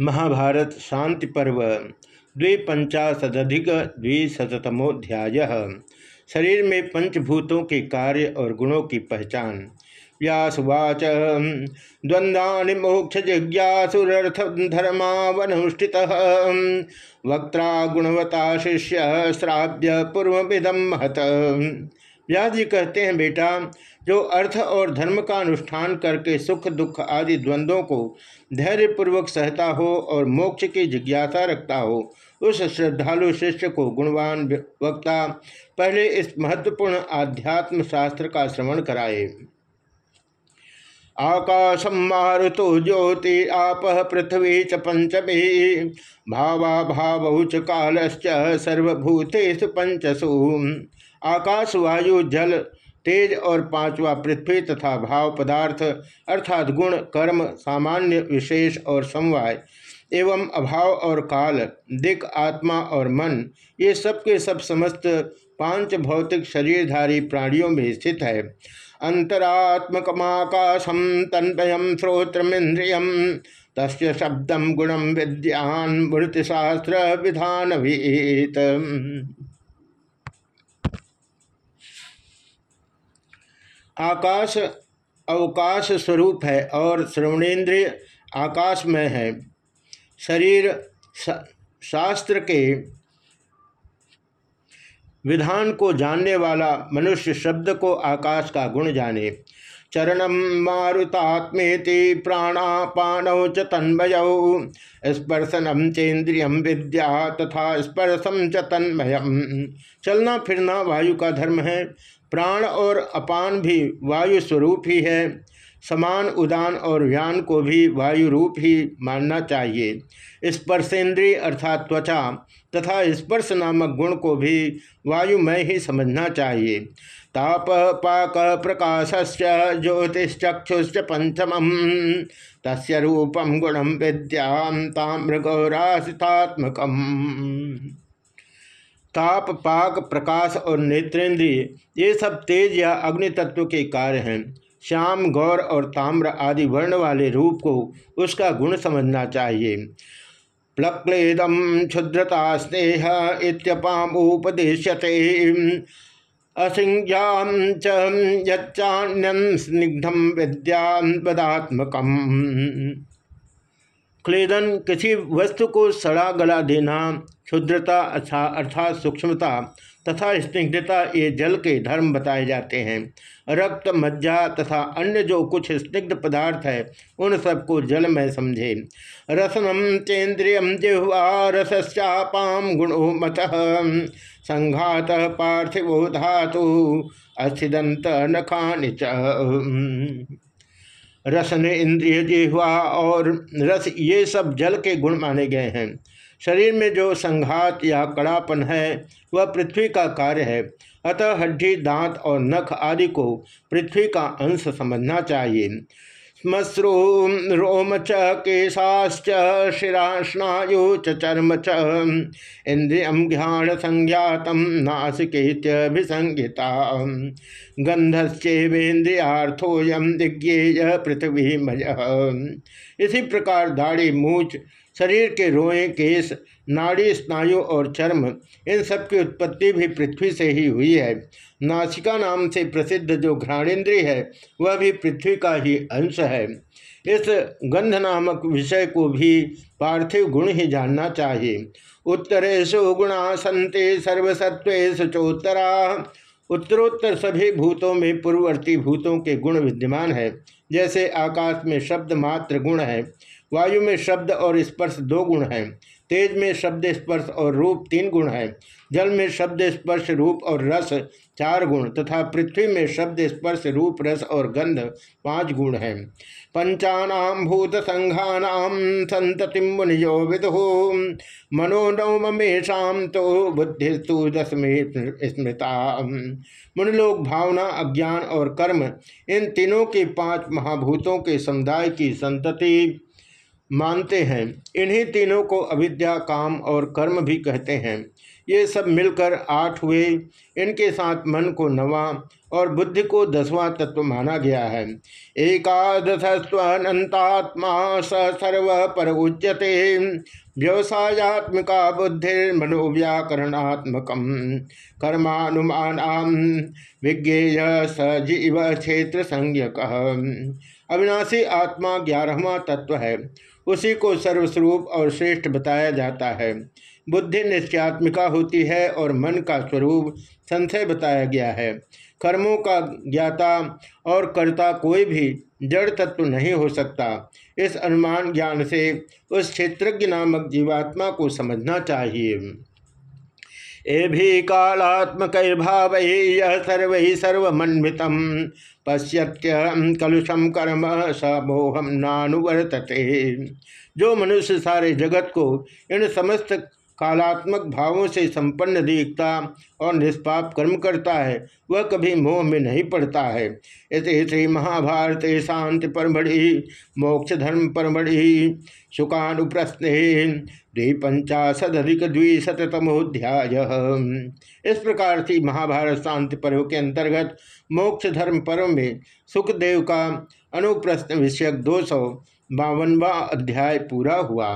महाभारत शांति पर्व द्विपंचाशदिक द्विशतमोध्याय शरीर में पंचभूतों के कार्य और गुणों की पहचान। व्यासुवाच द्वंद्वा मोक्ष जिज्ञासुरर्थ धर्मावनुष्ठित। वक्ता गुणवता शिष्य श्राव्य पूर्वविदम महत। व्यास जी कहते हैं, बेटा जो अर्थ और धर्म का अनुष्ठान करके सुख, दुख आदि द्वंद्वों को धैर्यपूर्वक सहता हो और मोक्ष की जिज्ञासा रखता हो, उस श्रद्धालु शिष्य को गुणवान वक्ता पहले इस महत्वपूर्ण आध्यात्म शास्त्र का श्रवण कराए। आकाशम मारुतो ज्योति आप पृथ्वी च पंचमी, भावा भाव च कालश्च सर्वभूतेषु पंचसु। आकाश वायु जल तेज और पांचवा पृथ्वी तथा भाव पदार्थ अर्थात गुण, कर्म, सामान्य, विशेष और समवाय, एवं अभाव और काल, दिक, आत्मा और मन, ये सब के सब समस्त पाँच भौतिक शरीरधारी प्राणियों में स्थित है। अंतरात्मकमाकाशम तन्वयम श्रोत्रमिंद्रियम तस् शब्दम गुणम विद्यान मृतशास्त्र विधान आकाश अवकाश स्वरूप है और श्रवणेन्द्रिय आकाश में है। शरीर शास्त्र के विधान को जानने वाला मनुष्य शब्द को आकाश का गुण जाने। चरणम मारुतात्मेति प्राणापानौ च तन्मयौ। स्पर्शनम चेन्द्रियम विद्या तथा स्पर्शम च तन्मयम। चलना फिरना वायु का धर्म है। प्राण और अपान भी वायु स्वरूप ही है। समान उदान और व्यान को भी वायु रूप ही मानना चाहिए। स्पर्शेंद्रीय अर्थात त्वचा तथा स्पर्श नामक गुण को भी वायुमय ही समझना चाहिए। ताप, पाक प्रकाश ज्योतिश्चक्षुश्च पंचम तस् रूपम गुणम विद्याम ताम्र गौरासितात्मक ताप, पाक, प्रकाश और नेत्रेंद्रिय, ये सब तेज या अग्नि तत्व के कार्य हैं। श्याम, गौर और ताम्र आदि वर्ण वाले रूप को उसका गुण समझना चाहिए। प्लक्लेदम क्षुद्रता स्नेह इत्यपामुपदेश्यते असिंज्ञाम चान्यन स्निग्धम विद्यात्मक क्लेदन, किसी वस्तु को सड़ा गला देना, क्षुद्रता अच्छा अर्थात सूक्ष्मता तथा स्निग्धता, ये जल के धर्म बताए जाते हैं। रक्त, मज्जा तथा अन्य जो कुछ स्निग्ध पदार्थ है, उन सबको जल में समझे। रसनम चेन्द्रियम जिह्वा रसश्चापाम गुणो मत। संघात पार्थिवो धातु अस्थिदंत नखानि रसन इंद्रिय जिह्वा और रस ये सब जल के गुण माने गए हैं। शरीर में जो संघात या कड़ापन है, वह पृथ्वी का कार्य है। अतः हड्डी, दांत और नख आदि को पृथ्वी का अंश समझना चाहिए। स्मश्रु रोम च, केशाश्च शिरास्नायु चर्म च। इंद्रियम ज्ञान संज्ञातम नासिकेत्यभिसंहिता गंधश्चेवेन्द्रियार्थोयम दिग्ञेय पृथ्वीमय। इसी प्रकार दाढ़ी, मूछ शरीर के रोए केस नाड़ी, स्नायु और चर्म, इन सब की उत्पत्ति भी पृथ्वी से ही हुई है। नासिका नाम से प्रसिद्ध जो घ्राणेन्द्रिय है, वह भी पृथ्वी का ही अंश है। इस गंध नामक विषय को भी पार्थिव गुण ही जानना चाहिए। उत्तरेशु गुणा संते सर्वसत्वेशु चोत्तरा। उत्तरोत्तर सभी भूतों में पूर्ववर्ती भूतों के गुण विद्यमान है, जैसे आकाश में शब्द मात्र गुण है। वायु में शब्द और स्पर्श दो गुण हैं। तेज में शब्द स्पर्श और रूप तीन गुण हैं। जल में शब्द स्पर्श रूप और रस चार गुण तथा पृथ्वी में शब्द स्पर्श रूप, रस और गंध पाँच गुण हैं। पंचानाम भूत संघानाम संतति मुनियो विदु। मनोनवमेशा तो बुद्धिस्तु दसमे स्मृता मुनलोक, भावना, अज्ञान और कर्म, इन तीनों के पाँच महाभूतों के समुदाय की संतति। मानते हैं। इन्हीं तीनों को अविद्या, काम और कर्म भी कहते हैं। ये सब मिलकर आठ हुए। इनके साथ मन को नवा और बुद्धि को दसवां तत्व माना गया है। एकादश स्वनतात्मा स सर्व पर उच्यते व्यवसायत्मिका बुद्धि बुद्धिर्मनोव्याकरणात्मक कर्मानुमान विज्ञेय सजीव क्षेत्र संज्ञक अविनाशी आत्मा ग्यारहवा तत्व है। उसी को सर्वस्वरूप और श्रेष्ठ बताया जाता है। बुद्धि निश्चयात्मिका होती है और मन का स्वरूप संशय बताया गया है। कर्मों का ज्ञाता और कर्ता कोई भी जड़ तत्व नहीं हो सकता। इस अनुमान ज्ञान से उस क्षेत्रज्ञ नामक जीवात्मा को समझना चाहिए। ए भी कालात्मक भाव यह सर्व ही सर्वन्वित पश्यत्य कलुषम कर्म समोहम नानुवर्तते। जो मनुष्य सारे जगत को इन समस्त कालात्मक भावों से संपन्न देखता और निष्पाप कर्म करता है, वह कभी मोह में नहीं पड़ता है। इस श्री महाभारत शांति परमढ़ि, मोक्ष धर्म परमढ़ि शुकानुप्रश्न द्विपंचाशदिक द्विशतमोध्याय इस प्रकार से महाभारत शांति पर्व के अंतर्गत मोक्ष धर्म पर्व में सुखदेव का अनुप्रश्न विषयक दो सौ बावनवा अध्याय पूरा हुआ।